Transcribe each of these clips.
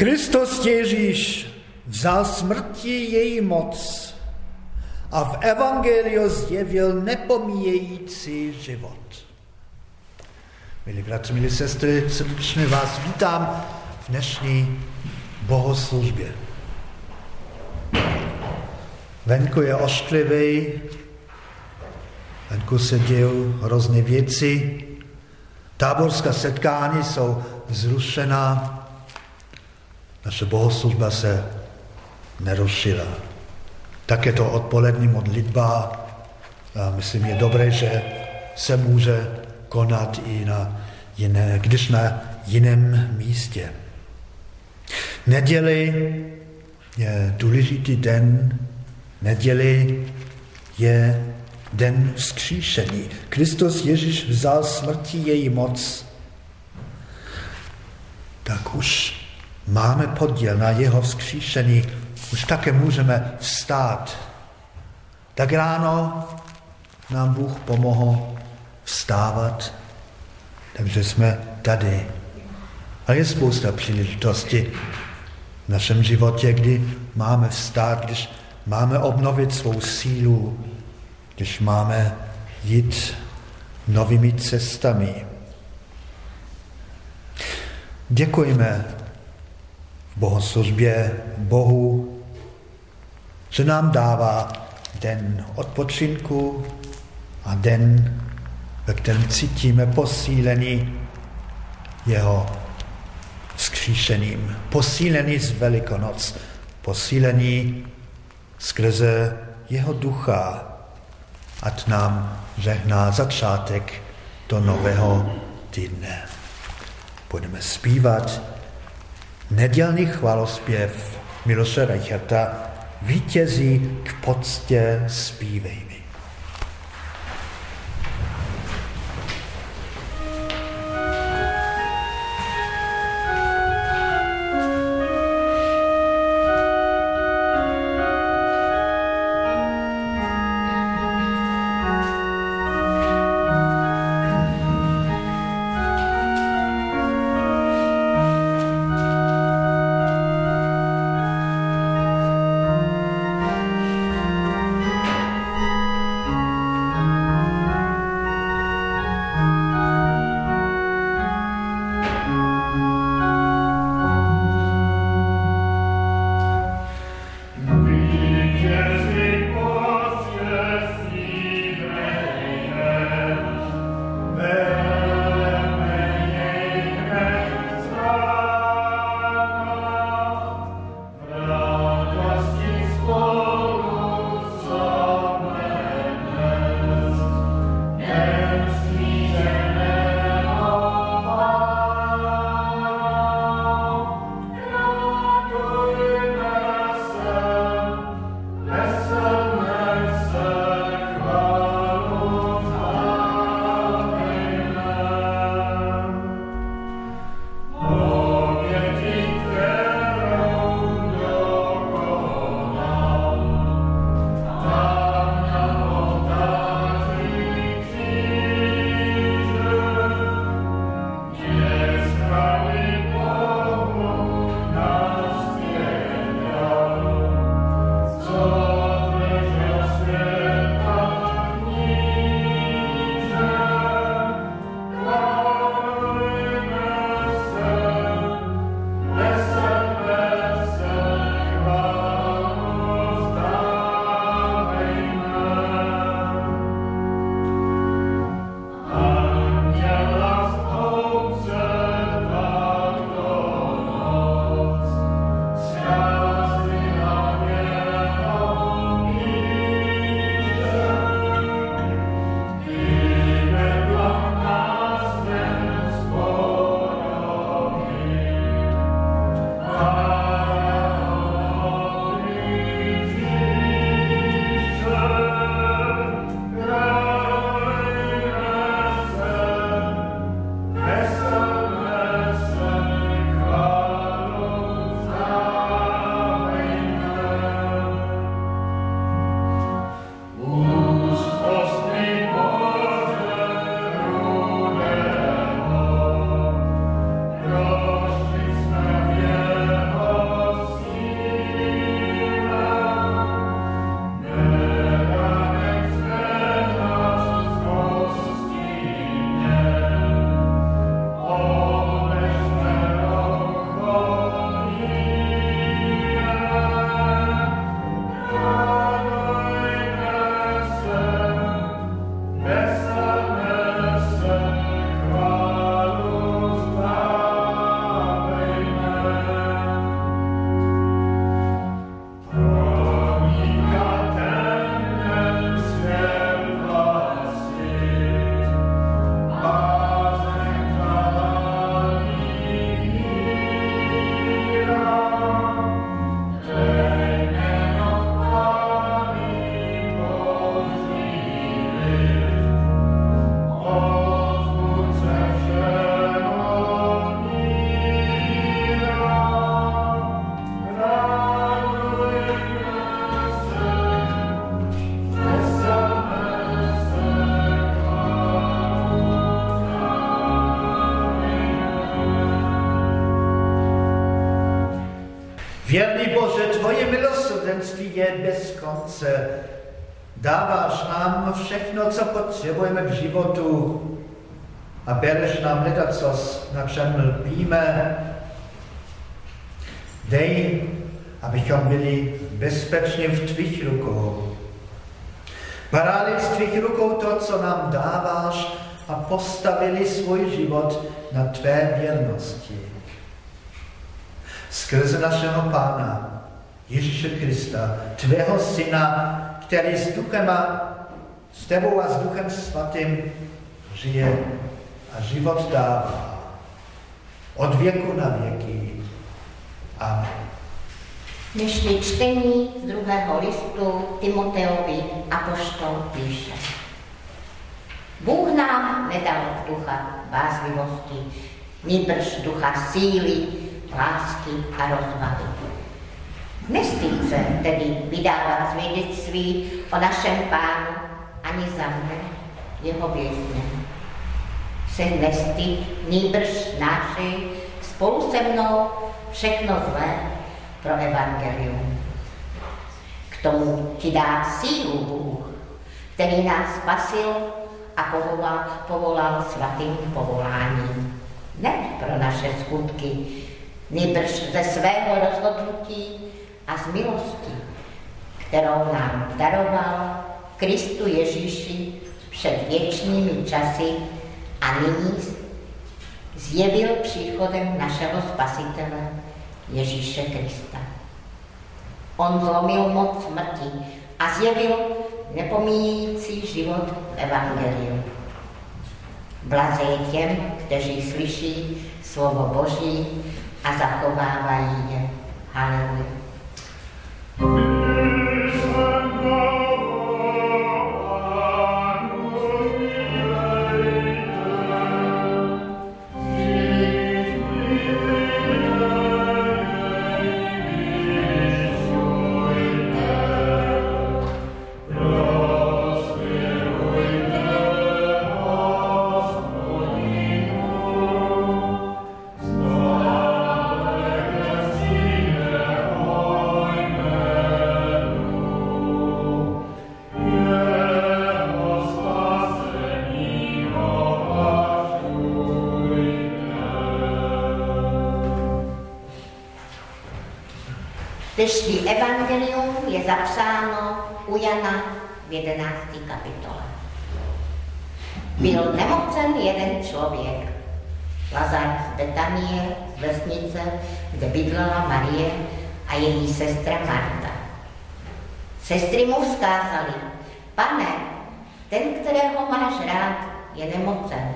Kristus Ježíš vzal smrti její moc a v Evangeliu zjevil nepomíjející život. Milí bratři, milí sestry, srdečně vás vítám v dnešní bohoslužbě. Venku je ošklivý, venku se dějí hrozné věci, táborská setkání jsou zrušená, naše bohoslužba se nerozšila. Tak je to odpolední modlitba. A myslím, je dobré, že se může konat i na jiné, když na jiném místě. Neděli je důležitý den. Neděli je den vzkříšení. Kristus Ježíš vzal smrti její moc, tak už máme podíl na jeho vzkříšení, už také můžeme vstát. Tak ráno nám Bůh pomohl vstávat, takže jsme tady. A je spousta příležitostí v našem životě, kdy máme vstát, když máme obnovit svou sílu, když máme jít novými cestami. Děkujeme bohoslužbě Bohu, že nám dává den odpočinku a den, ve kterém cítíme posílení jeho skříšením, posílení z Velikonoc, posílení skrze jeho ducha, ať nám žehná začátek do nového týdne. Budeme zpívat nedělný chvalospěv Miloše Reicherta Vítězí k poctě zpívejme. Životu a bereš nám hledat, co na čem lpíme. Dej, abychom byli bezpečně v tvých rukou Brali z tvých rukou to, co nám dáváš a postavili svůj život na tvé věrnosti. Skrze našeho Pána Ježíše Krista, tvého syna, který s duchem a s tebou a s duchem svatým žije a život dává. Od věku na věky. Amen. Dnešní čtení z druhého listu Timoteovi poštol píše. Bůh nám nedal ducha bázlivosti, nýbrž ducha síly, lásky a rozvahy. Nestýd se tedy vydávat svědectví o našem pánu ani za mne, jeho vězně. Se nestýd, nýbrž náši spolu se mnou všechno zlé pro evangelium. K tomu ti dá sílu Bůh, který nás spasil a povolal, povolal svatým povoláním. Ne pro naše skutky, nýbrž ze svého rozhodnutí a z milosti, kterou nám daroval Kristu Ježíši před věčnými časy a nyní zjevil příchodem našeho Spasitele Ježíše Krista. On zlomil moc smrti a zjevil nepomíjící život v Evangeliu. Blazej těm, kteří slyší slovo Boží a zachovávají je. Haleluja. Dnešní evangelium je zapsáno u Jana v 11. kapitole. Byl nemocen jeden člověk, Lazar z Betanie, z vesnice, kde bydlela Marie a její sestra Marta. Sestry mu vzkázali, pane, ten, kterého máš rád, je nemocen.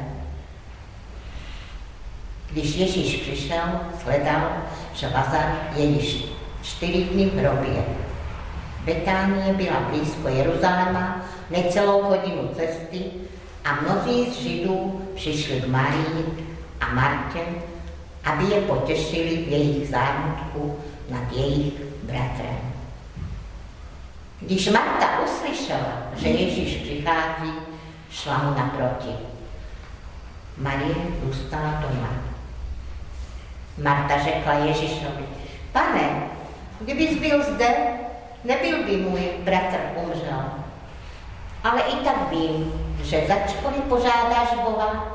Když Ježíš přišel, sledal, že Lazar je již čtyři dny v hrobě. Betánie byla blízko Jeruzaléma, necelou hodinu cesty a mnozí z Židů přišli k Marii a Martě, aby je potěšili v jejich zármutku nad jejich bratrem. Když Marta uslyšela, že Ježíš přichází, šla mu naproti. Marie zůstala doma. Marta řekla Ježíšovi, pane, Kdybys byl zde, nebyl by můj bratr umřel. Ale i tak vím, že začkoliv požádáš Boha,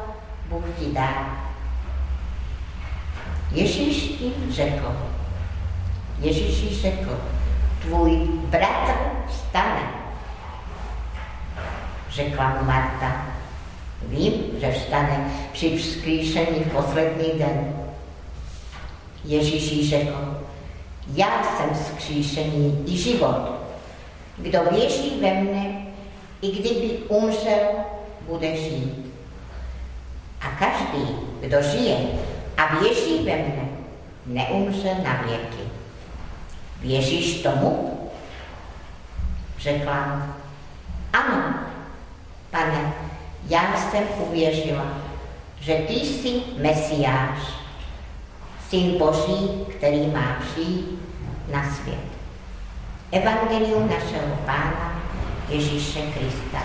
Bůh ti dá. Ježíš ti řekl, Ježíš řekl, tvůj bratr stane. Řekla mu Marta, vím, že vstane při vzkříšení v poslední den. Ježíš řekl, já jsem zkříšený i život. Kdo věří ve mne, i kdyby umřel, bude žít. A každý, kdo žije a věří ve mne, neumře na věky. Věříš tomu? Řekla, ano, pane, já jsem uvěřila, že ty jsi Mesiáš, syn Boží, který má přijít na svět. Evangelium našeho Pána Ježíše Krista.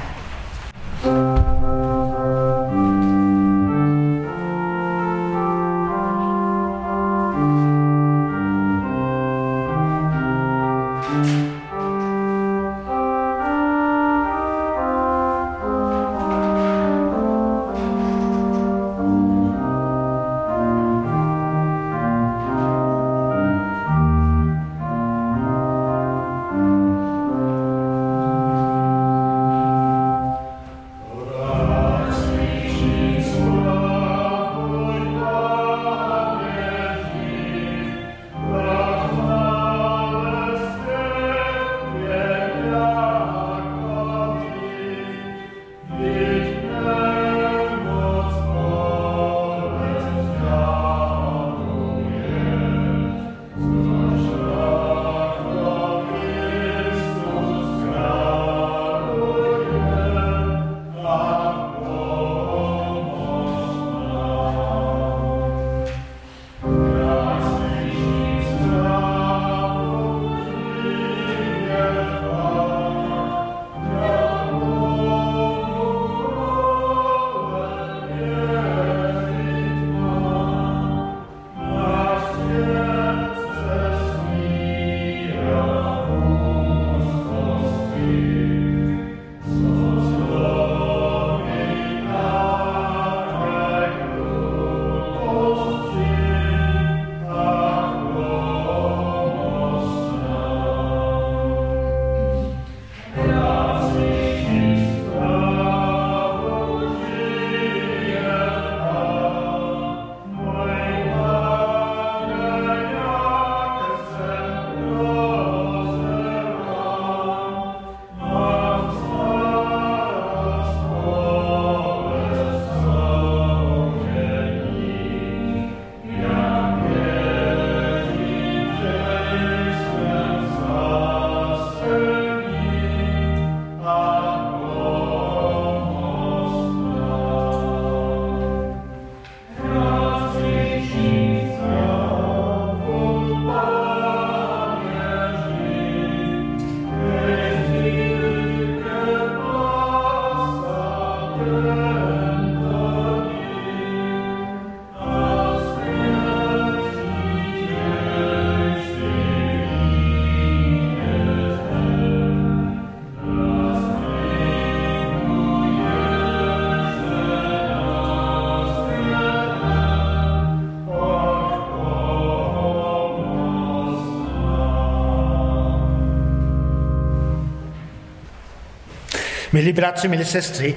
Milí bratři, milí sestry,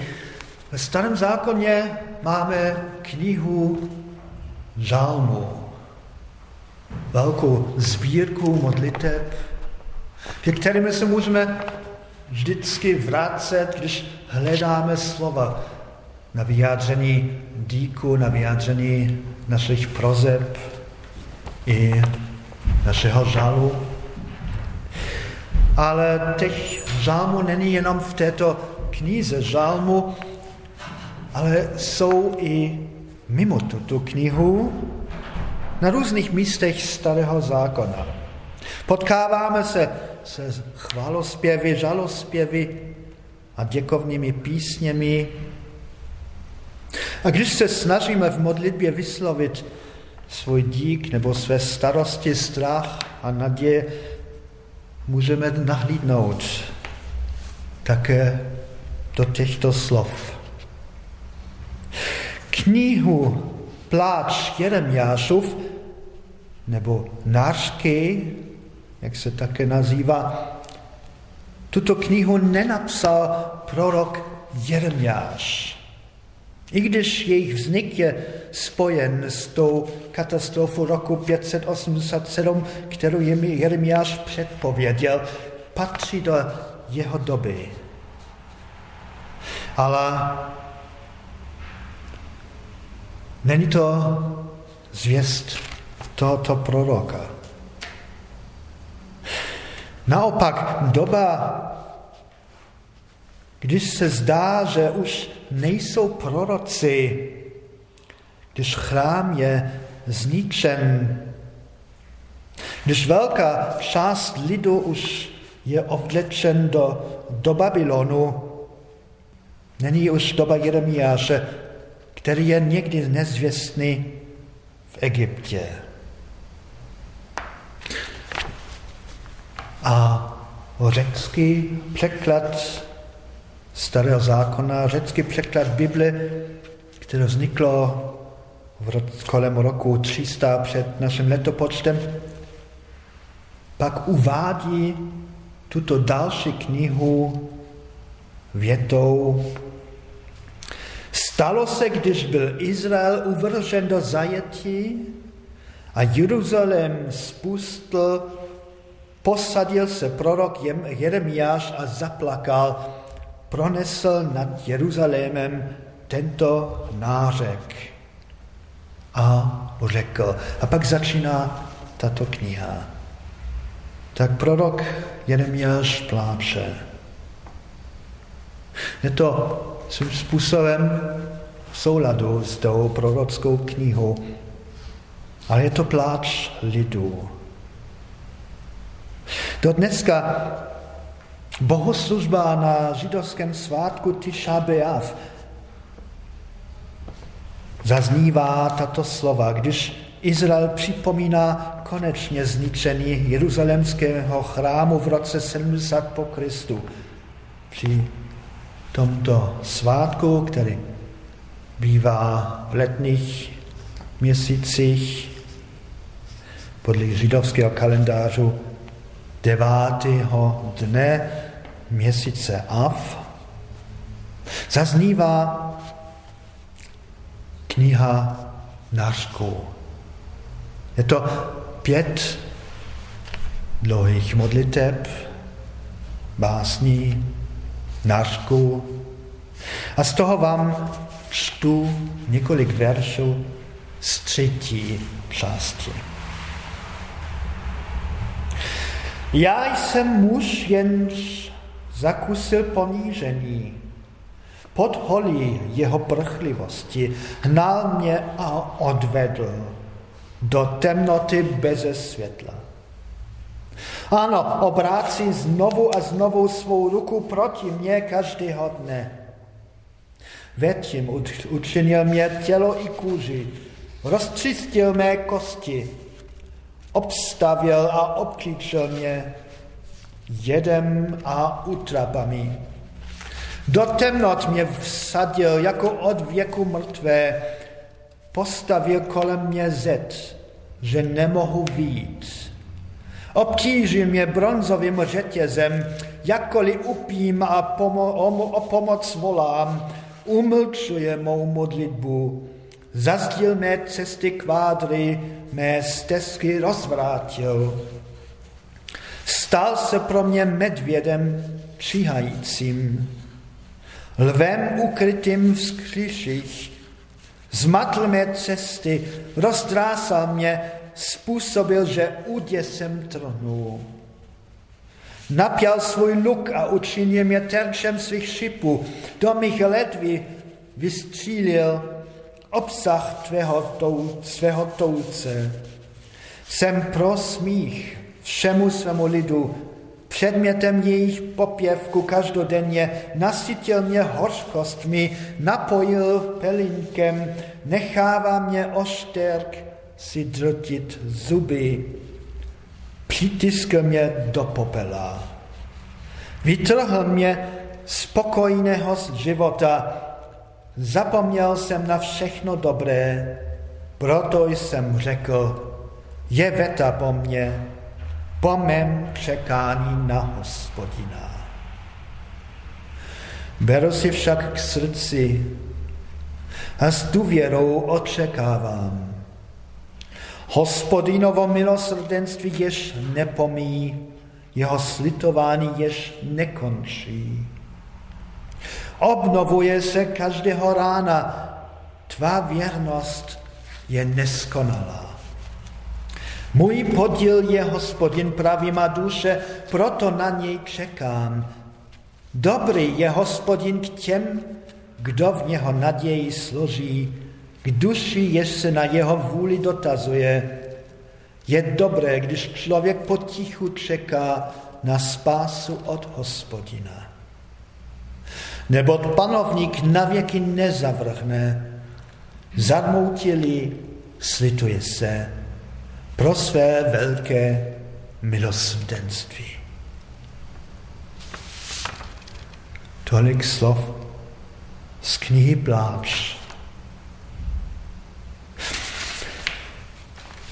ve starém zákoně máme knihu žalmu, velkou sbírku modliteb, ke kterým se můžeme vždycky vracet, když hledáme slova na vyjádření díku, na vyjádření našich prozeb i našeho žalu. Ale těch žálmů není jenom v této knize žálmu, ale jsou i mimo tuto knihu na různých místech starého zákona. Potkáváme se se chvalospěvy, žalospěvy a děkovnými písněmi. A když se snažíme v modlitbě vyslovit svůj dík nebo své starosti, strach a naděje, můžeme nahlídnout také do těchto slov. Knihu Pláč Jeremiášův nebo Nářky, jak se také nazývá, tuto knihu nenapsal prorok Jeremiáš. I když jejich vznik je spojen s tou katastrofou roku 587, kterou Jeremiáš předpověděl, patří do jeho doby. Ale není to zvěst tohoto proroka. Naopak doba, když se zdá, že už nejsou proroci, když chrám je zničen, když velká část lidu už je ovlečen do, do Babylonu, není už doba Jeremiáše, který je někdy nezvěstný v Egyptě. A řecký překlad starého zákona, řecký překlad Bible, který vzniklo v roce, kolem roku 300 před naším letopočtem, pak uvádí tuto další knihu větou Stalo se, když byl Izrael uvržen do zajetí a Jeruzalém spustl, posadil se prorok Jeremiáš a zaplakal, pronesl nad Jeruzalémem tento nářek a řekl. A pak začíná tato kniha. Tak prorok Jeremiáš pláče. Je to svým způsobem v souladu s tou prorockou knihou, ale je to pláč lidů. Do dneska bohoslužba na židovském svátku Tisha B'Av zaznívá tato slova, když Izrael připomíná konečně zničení jeruzalemského chrámu v roce 70 po Kristu. Při tomto svátku, který bývá v letních měsících podle židovského kalendářu devátého dne měsíce Av, zaznívá kniha Nářků. Je to pět dlouhých modliteb, básní, nářků. A z toho vám čtu několik veršů z třetí části. Já jsem muž, jenž zakusil ponížení. Pod holí jeho prchlivosti hnal mě a odvedl do temnoty beze světla. Ano, obrácí znovu a znovu svou ruku proti mně každého dne. Větším učinil mě tělo i kůži, rozčistil mé kosti, obstavil a obklíčil mě jedem a utrapami. Do temnot mě vsadil jako od věku mrtvé, postavil kolem mě zet, že nemohu víc. Obtížil mě bronzovým řetězem, jakkoliv upím a pomo- o, pomoc volám, umlčuje mou modlitbu, zazdil mé cesty kvádry, mé stezky rozvrátil. Stal se pro mě medvědem číhajícím, lvem ukrytým v skříších, zmatl mé cesty, rozdrásal mě, způsobil, že úděsem trhnul. Napěl svůj luk a učinil mě terčem svých šipů. Do mých ledví vystřílil obsah tvého tou, svého touce. Jsem pro smích všemu svému lidu, předmětem jejich popěvku každodenně, nasytil mě hořkostmi, napojil pelinkem, nechává mě ošterk si drtit zuby, přitiskl mě do popela. Vytrhl mě spokojného z života, zapomněl jsem na všechno dobré, proto jsem řekl, je veta po mně, po mém čekání na hospodina. Beru si však k srdci a s důvěrou očekávám. Hospodinovo milosrdenství jež nepomíjí, jeho slitování jež nekončí. Obnovuje se každého rána, tvá věrnost je neskonalá. Můj podíl je hospodin, praví má duše, proto na něj čekám. Dobrý je hospodin k těm, kdo v něho naději složí, k duši, jež se na jeho vůli dotazuje. Je dobré, když člověk potichu čeká na spásu od hospodina. Nebo panovník navěky nezavrhne, zarmoutilý slituje se pro své velké milosrdenství. Tolik slov z knihy Pláč.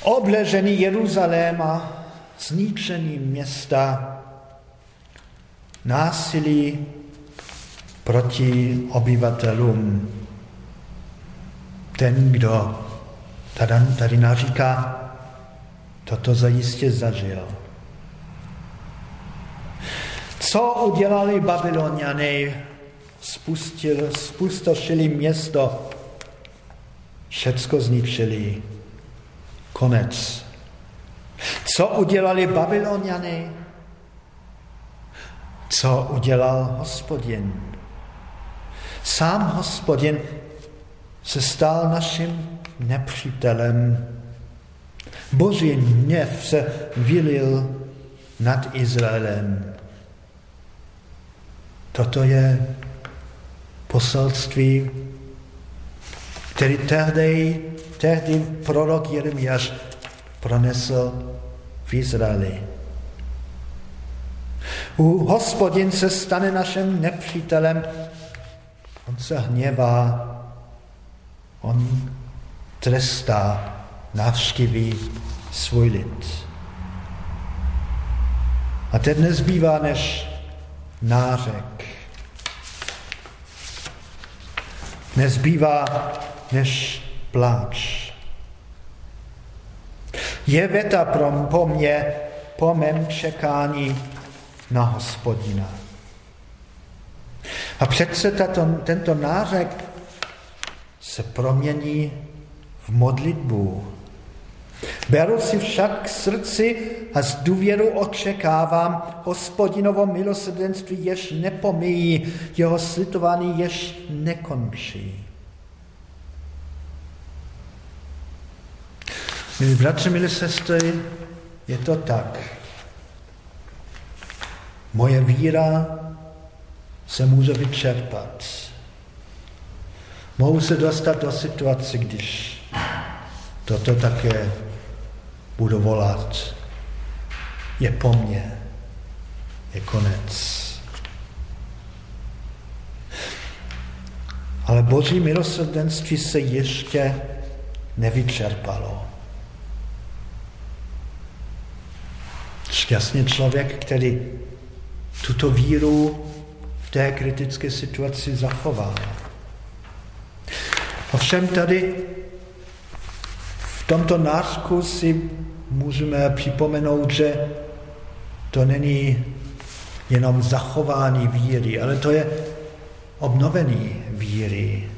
Obležený Jeruzaléma, zničený města, násilí proti obyvatelům. Ten, kdo tady, naříká, toto zajistě zažil. Co udělali Babyloniany? Spustil, spustošili město, všecko zničili. Konec. Co udělali Babyloniany? Co udělal hospodin? Sám hospodin se stal naším nepřítelem. Boží hněv se vylil nad Izraelem. Toto je poselství, který tehdy, tehdy prorok Jeremiáš pronesl v Izraeli. U hospodin se stane naším nepřítelem, on se hněvá, on trestá, navštíví svůj lid. A teď nezbývá než nářek. Nezbývá než pláč. Je věta pro, po mně, po mém čekání na hospodina. A přece tato, tento nářek se promění v modlitbu. Beru si však k srdci a z důvěru očekávám hospodinovo milosrdenství, jež nepomíjí, jeho slitování jež nekončí. Milí bratři, milí sestry, je to tak. Moje víra se může vyčerpat. Mohu se dostat do situace, když toto také budu volat. Je po mně. Je konec. Ale Boží milosrdenství se ještě nevyčerpalo. Šťastný člověk, který tuto víru v té kritické situaci zachová. Ovšem tady tomto nářku si můžeme připomenout, že to není jenom zachování víry, ale to je obnovení víry.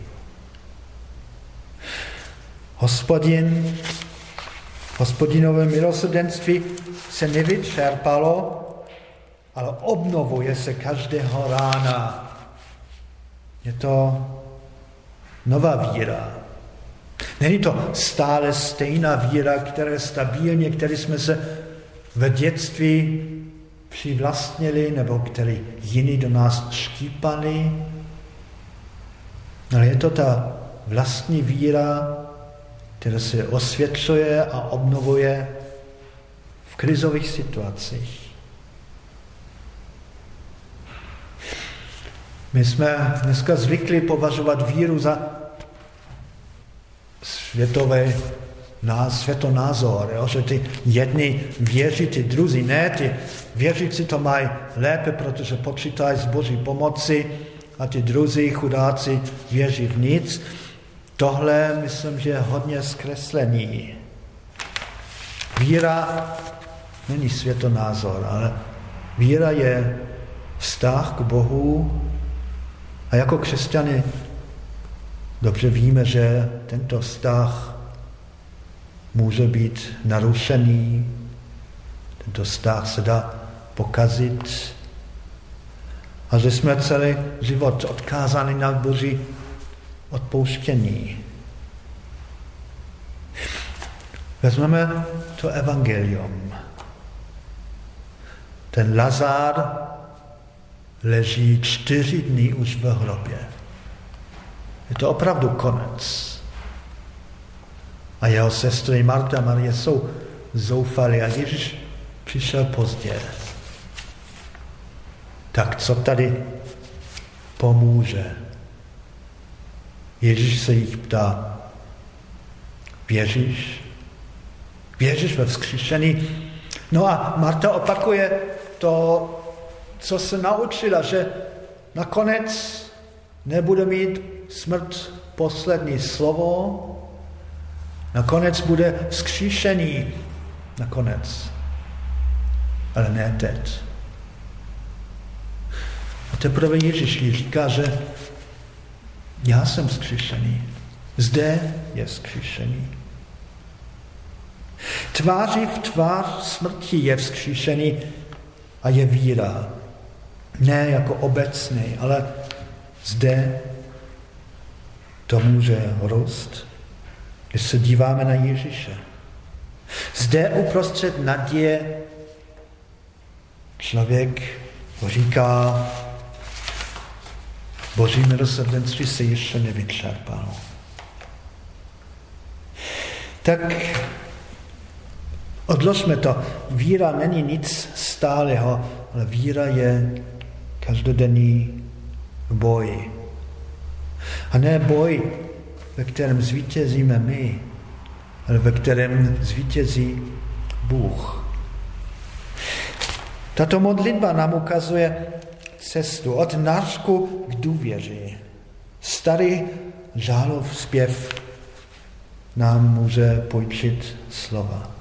Hospodin, hospodinové milosrdenství se nevyčerpalo, ale obnovuje se každého rána. Je to nová víra. Není to stále stejná víra, která je stabilně, které jsme se v dětství přivlastnili, nebo který jiní do nás štípali. Ale je to ta vlastní víra, která se osvětluje a obnovuje v krizových situacích. My jsme dneska zvykli považovat víru za světové na světonázor, jo? že ty jedni věří, ty druzí ne, ty věřící to mají lépe, protože počítají s boží pomoci a ty druzí chudáci věří v nic. Tohle myslím, že je hodně zkreslení. Víra není světonázor, ale víra je vztah k Bohu a jako křesťany dobře víme, že tento vztah může být narušený, tento vztah se dá pokazit a že jsme celý život odkázáni na Boží odpouštění. Vezmeme to evangelium. Ten Lazár leží čtyři dny už v hrobě. Je to opravdu konec. A jeho sestry Marta a Marie jsou zoufalí a Ježíš přišel pozdě. Tak co tady pomůže? Ježíš se jich ptá, věříš? Věříš ve vzkříšení? No a Marta opakuje to, co se naučila, že nakonec nebude mít smrt poslední slovo, nakonec bude vzkříšený, nakonec, ale ne teď. A teprve Ježíš říká, že já jsem vzkříšený. Zde je vzkříšený. Tváří v tvář smrti je vzkříšený a je víra. Ne jako obecný, ale zde to může rost, když se díváme na Ježíše. Zde uprostřed naděje člověk říká, Boží milosrdenství se ještě nevyčerpalo. Tak odložme to. Víra není nic stáleho, ale víra je každodenní boj. A ne boj, ve kterém zvítězíme my, ale ve kterém zvítězí Bůh. Tato modlitba nám ukazuje cestu od nářku k důvěři. Starý žálov zpěv nám může pojčit slova.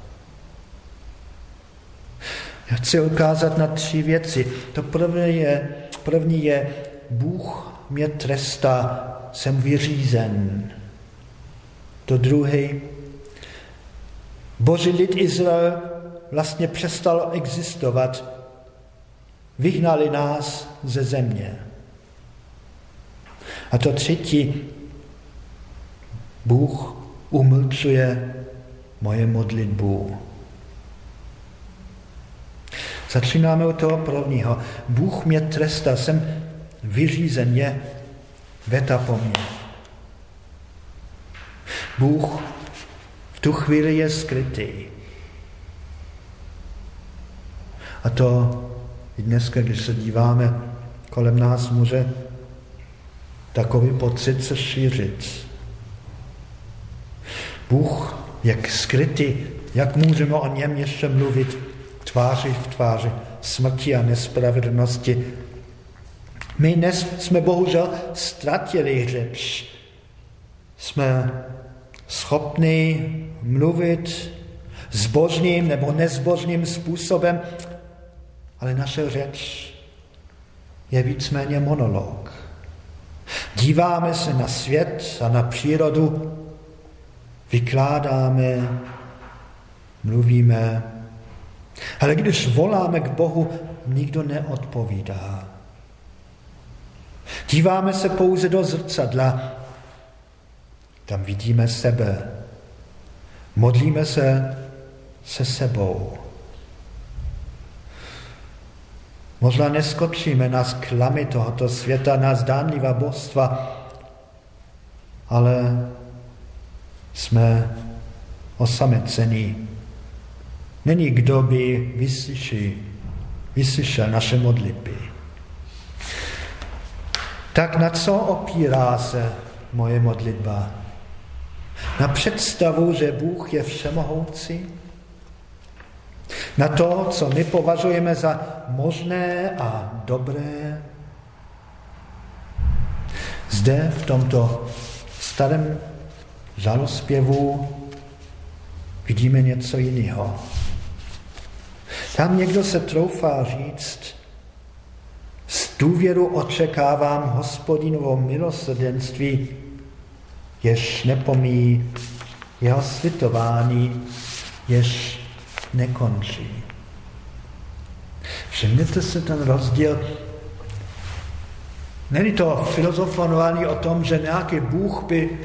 Já chci ukázat na tři věci. To první je, první je Bůh mě trestá, jsem vyřízen. To druhé, Boží lid Izrael vlastně přestal existovat. Vyhnali nás ze země. A to třetí, Bůh umlčuje moje modlitbu. Začínáme u toho prvního. Bůh mě trestá, jsem vyřízen, je veta po mně. Bůh v tu chvíli je skrytý. A to i dneska, když se díváme kolem nás, může takový pocit se šířit. Bůh, jak skrytý, jak můžeme o něm ještě mluvit tváři v tváři smrti a nespravedlnosti. My dnes jsme bohužel ztratili řeč. Jsme schopni mluvit zbožným nebo nezbožným způsobem, ale naše řeč je víceméně monolog. Díváme se na svět a na přírodu, vykládáme, mluvíme, ale když voláme k Bohu, nikdo neodpovídá. Díváme se pouze do zrcadla, tam vidíme sebe. Modlíme se se sebou. Možná neskočíme na sklamy tohoto světa, na zdánlivá božstva, ale jsme osamecení. Není kdo by vyslyšel, naše modlitby. Tak na co opírá se moje modlitba? Na představu, že Bůh je všemohoucí? Na to, co my považujeme za možné a dobré? Zde v tomto starém žalospěvu vidíme něco jiného. Tam někdo se troufá říct, důvěru očekávám hospodinovo milosrdenství, jež nepomíjí jeho slitování, jež nekončí. Všimněte se ten rozdíl. Není to filozofování o tom, že nějaký Bůh by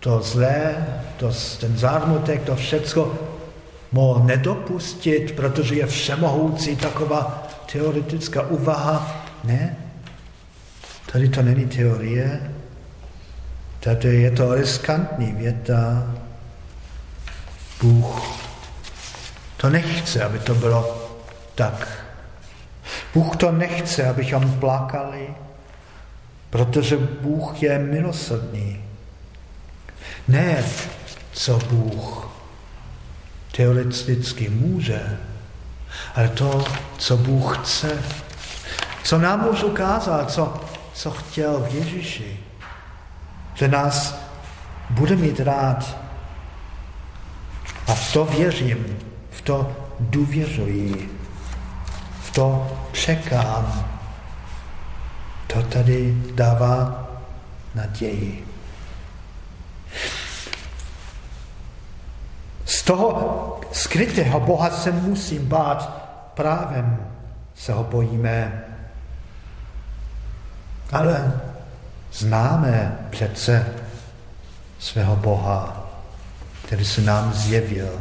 to zlé, to, ten zármutek, to všecko mohl nedopustit, protože je všemohoucí taková teoretická úvaha. Ne, tady to není teorie, tady je to riskantní věta. Bůh to nechce, aby to bylo tak. Bůh to nechce, abychom plakali, protože Bůh je milosrdný. Ne, co Bůh teoreticky může, ale to, co Bůh chce. Co nám už ukázal, co, co chtěl v Ježíši. Že nás bude mít rád. A v to věřím, v to důvěřuji, v to čekám. To tady dává naději. Z toho skrytého Boha se musím bát, právem se ho bojíme. Ale známe přece svého Boha, který se nám zjevil.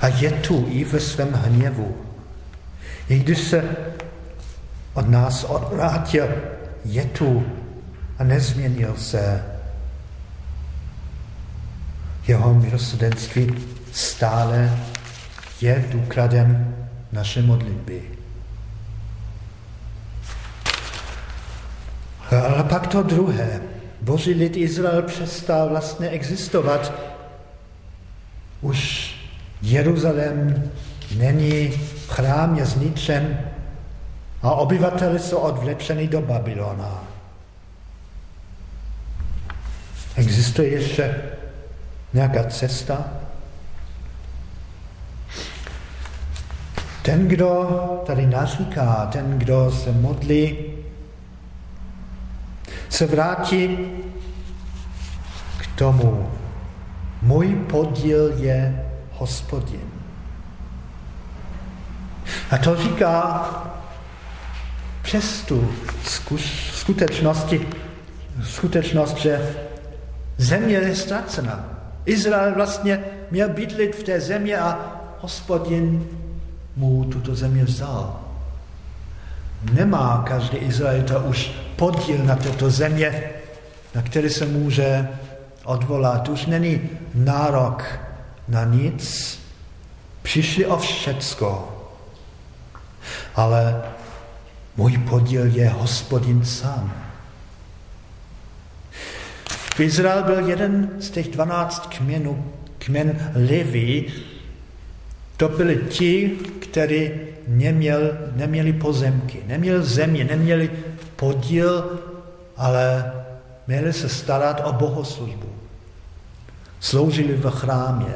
A je tu i ve svém hněvu. I když se od nás odvrátil, je tu a nezměnil se. Jeho milosrdenství stále je důkladem naše modlitby. Ale pak to druhé. Boží lid Izrael přestal vlastně existovat. Už Jeruzalém není, chrám je zničen a obyvateli jsou odvlečeni do Babylona. Existuje ještě nějaká cesta? Ten, kdo tady naříká, ten, kdo se modlí, se vrátí k tomu. Můj podíl je hospodin. A to říká přes tu skutečnosti, skutečnost, že země je ztracena. Izrael vlastně měl bydlit v té země a hospodin mu tuto země vzal. Nemá každý Izraelita už podíl na této země, na který se může odvolat. Už není nárok na nic, přišli o všecko. Ale můj podíl je hospodin sám. V Izrael byl jeden z těch dvanáct kmenů, kmen Levi, To byli ti, kteří neměl, neměli pozemky, neměli země, neměli podíl, ale měli se starat o bohoslužbu. Sloužili v chrámě.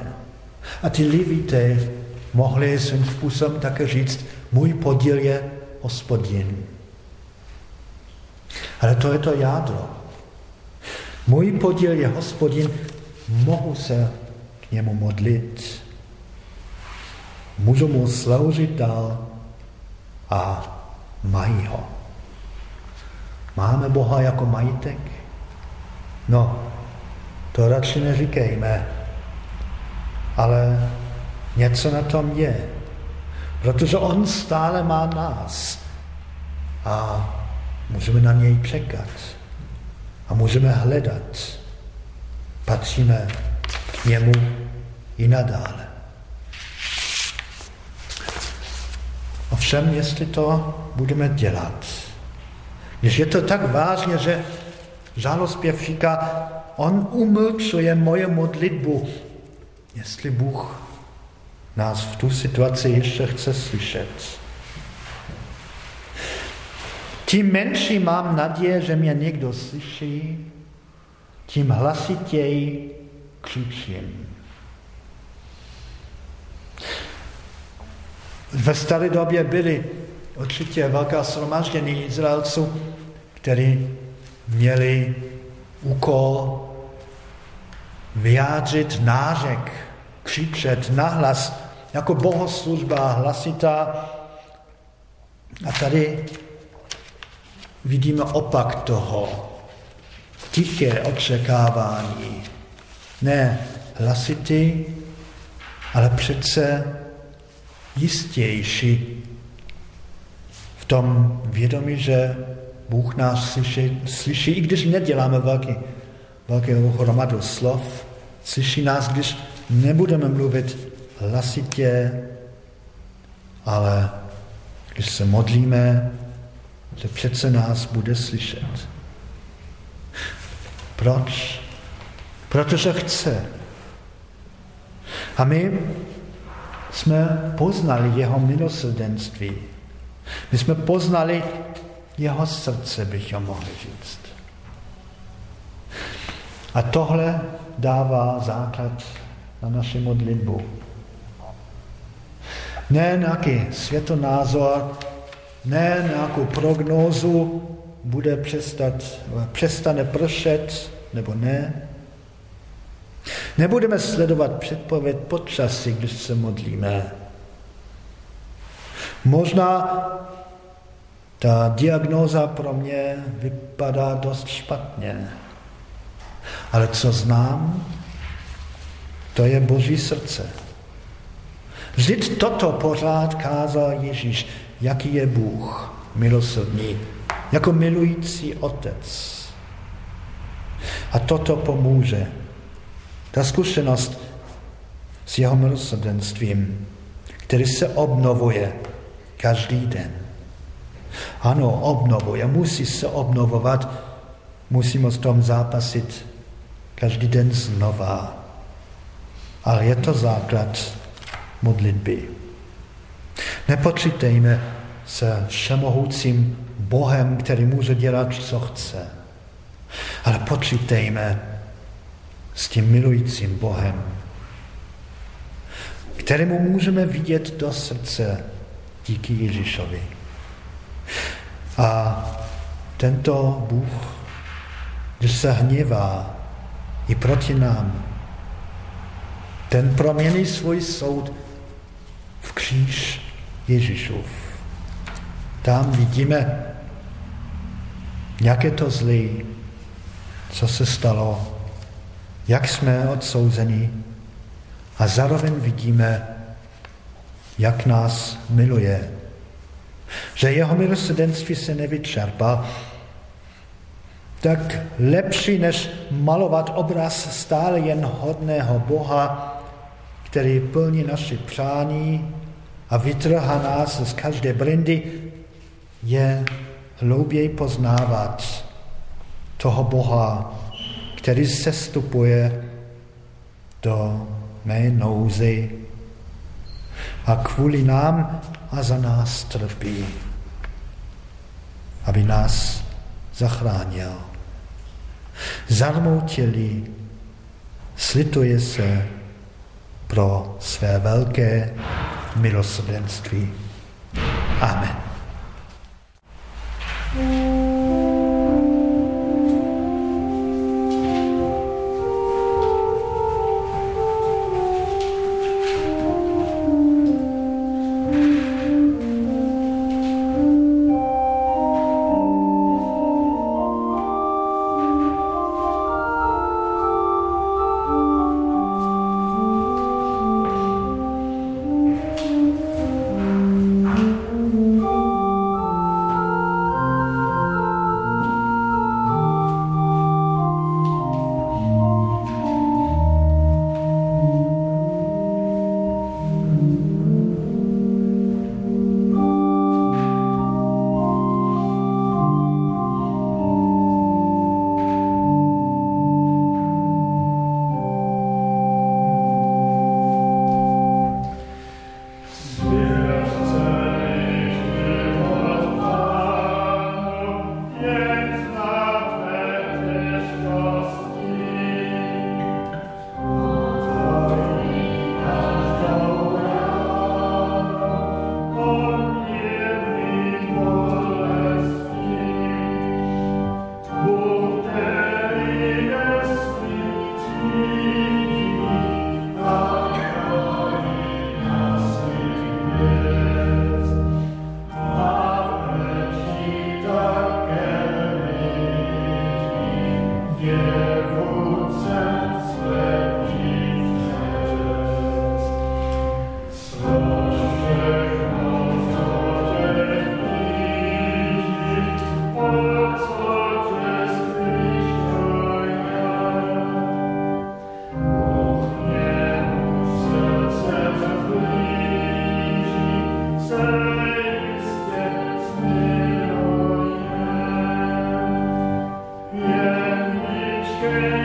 A ty Levité mohli svým způsobem také říct, můj podíl je hospodin. Ale to je to jádro. Můj podíl je hospodin, mohu se k němu modlit. Můžu mu sloužit dál a mají ho. Máme Boha jako majitek? No, to radši neříkejme, ale něco na tom je, protože On stále má nás a můžeme na něj čekat a můžeme hledat. Patříme k němu i nadále. Ovšem, jestli to budeme dělat, když je to tak vážně, že žalospěv říká, on umlčuje moje modlitbu, jestli Bůh nás v tu situaci ještě chce slyšet. Tím menší mám naděje, že mě někdo slyší, tím hlasitěji křičím. Ve staré době byly určitě velká shromaždění Izraelců, kteří měli úkol vyjádřit nářek, křičet nahlas, jako bohoslužba hlasitá. A tady vidíme opak toho. Tiché očekávání. Ne hlasitý, ale přece jistější v tom vědomí, že Bůh nás slyší, slyší i když neděláme velký, velkého hromadu slov, slyší nás, když nebudeme mluvit hlasitě, ale když se modlíme, že přece nás bude slyšet. Proč? Protože chce. A my jsme poznali jeho milosrdenství. My jsme poznali jeho srdce, bychom mohli říct. A tohle dává základ na naši modlitbu. Ne nějaký světonázor, ne nějakou prognózu, bude přestat, přestane pršet, nebo ne. Nebudeme sledovat předpověď počasí, když se modlíme. Možná ta diagnóza pro mě vypadá dost špatně. Ale co znám, to je Boží srdce. Vždyť toto pořád kázal Ježíš, jaký je Bůh milosrdný, jako milující otec. A toto pomůže. Ta zkušenost s jeho milosrdenstvím, který se obnovuje každý den. Ano, obnovuje, musí se obnovovat, musíme s tom zápasit každý den znova. Ale je to základ modlitby. Nepočítejme se všemohoucím Bohem, který může dělat, co chce. Ale počítejme s tím milujícím Bohem, kterému můžeme vidět do srdce díky Ježíšovi. A tento Bůh, když se hněvá i proti nám, ten promění svůj soud v kříž Ježíšův. Tam vidíme, jak je to zlý, co se stalo, jak jsme odsouzeni a zároveň vidíme, jak nás miluje. Že jeho milosrdenství se nevyčerpá, tak lepší než malovat obraz stále jen hodného Boha, který plní naše přání a vytrhá nás z každé brindy, je hlouběji poznávat toho Boha, který se stupuje do mé nouzy. a kvůli nám a za nás trpí, aby nás zachránil. Zarmoutilý slituje se pro své velké milosrdenství. Amen. Je Christ.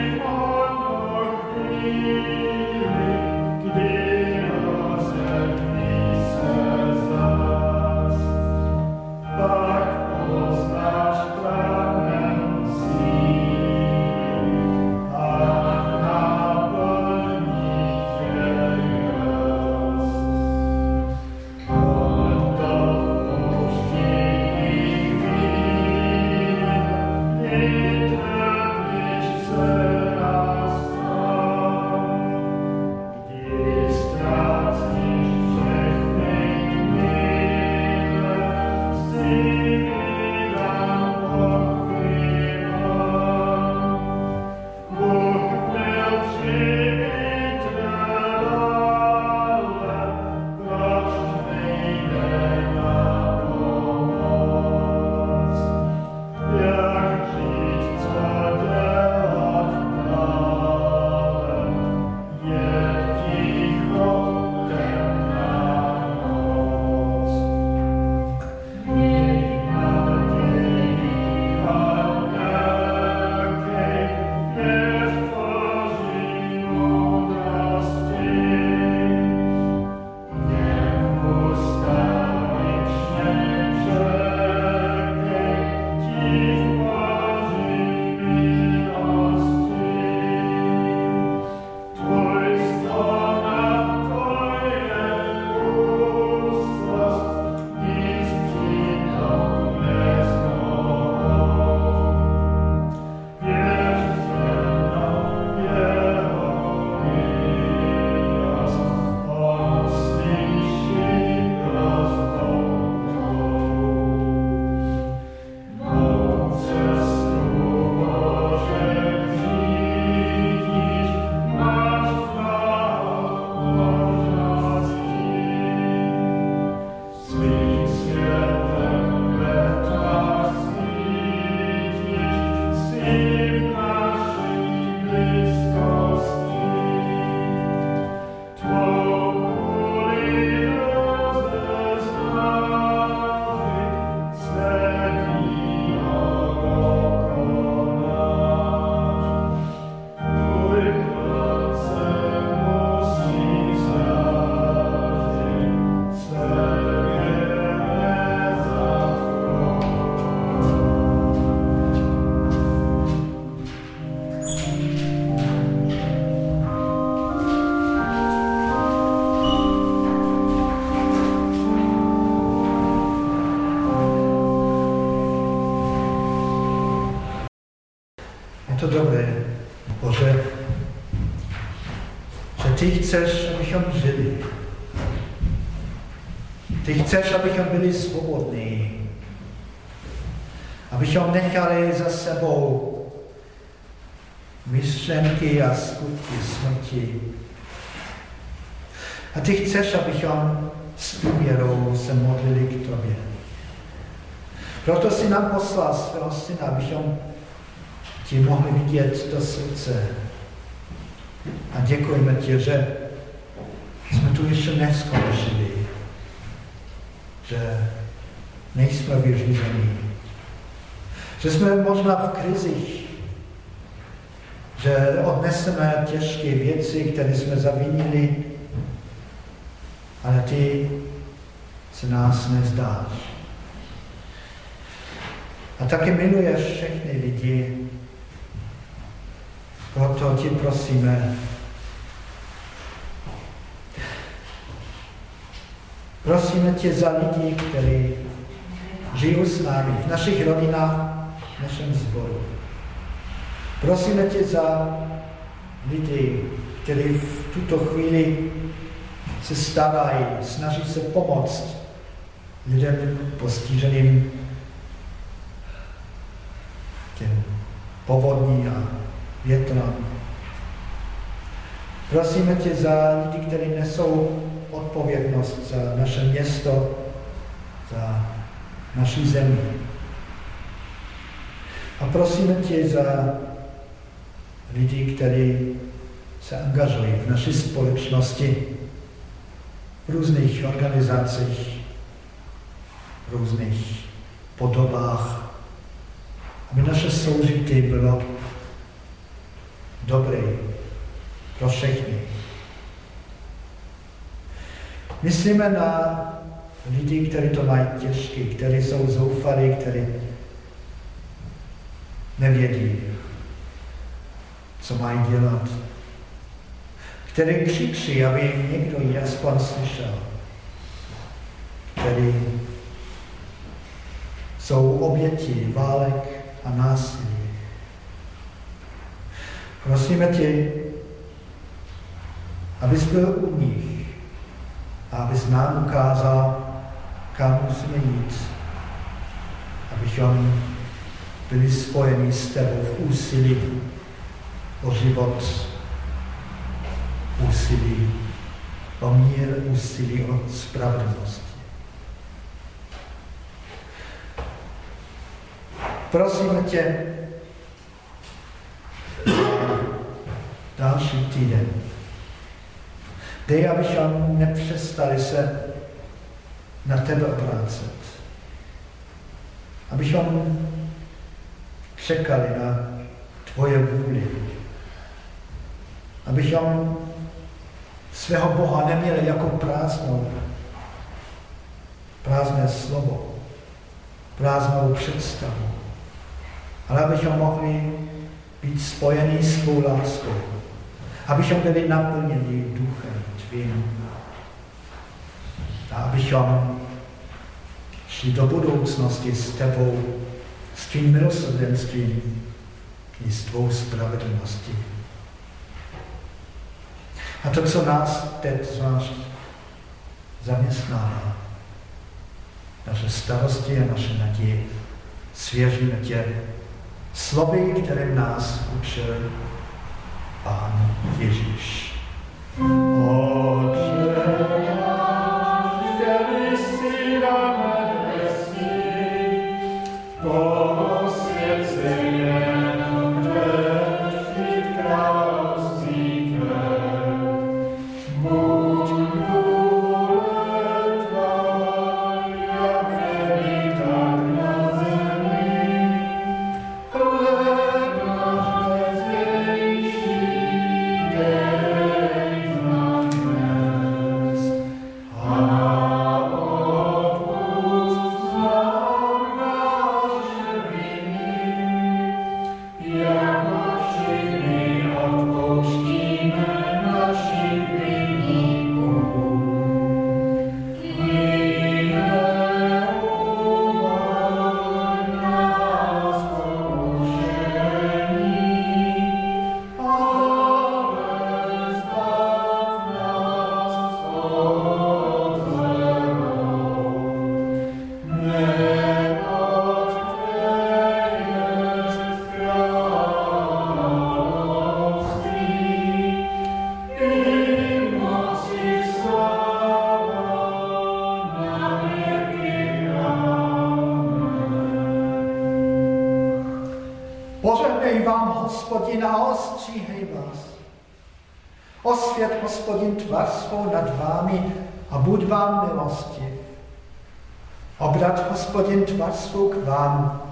Chceš, abychom žili. Ty chceš, abychom byli svobodní. Abychom nechali za sebou myšlenky a skutky smrti. A ty chceš, abychom s důvěrou se modlili k tobě. Proto si nám poslal svého syna, abychom ti mohli vidět to srdce. A děkujeme ti, že jsme tu ještě neskončili, že nejsme vyřízení, že jsme možná v krizích, že odneseme těžké věci, které jsme zavinili, ale ty se nás nezdáš. A taky miluješ všechny lidi, proto ti prosíme, prosíme tě za lidi, kteří žijou s námi, v našich rodinách, v našem sboru. Prosíme tě za lidi, kteří v tuto chvíli se starají, snaží se pomoct lidem postiženým těm povodní a větrám. Prosíme tě za lidi, kteří nesou odpovědnost za naše město, za naší zemi. A prosíme tě za lidi, kteří se angažují v naší společnosti, v různých organizacích, v různých podobách, aby naše soužití bylo dobré pro všechny. Myslíme na lidi, kteří to mají těžké, kteří jsou zoufalí, kteří nevědí, co mají dělat. Který křičí, aby jim někdo ji aspoň slyšel. Který jsou oběti válek a násilí. Prosíme tě, abys byl u nich a abys nám ukázal, kam musíme jít, abychom byli spojeni s tebou v úsilí o život, úsilí o mír, úsilí o spravedlnost. Prosíme tě, další týden. Dej, abychom nepřestali se na tebe obrácet. Abychom čekali na tvoje vůli. Abychom svého Boha neměli jako prázdnou, prázdné slovo, prázdnou představu, ale abychom mohli být spojení s tvou láskou, abychom byli naplněni duchem tvým a abychom šli do budoucnosti s tebou, s tvým milosrdenstvím i s tvou spravedlností. A to, co nás teď zvlášť zaměstnává, naše starosti a naše naděje, svěříme tě slovy, které nás učil Pán Ježíš. Oce. Svou nad vámi a buď vám milostiv. Obrat, hospodin, tvar svou k vám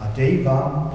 a dej vám.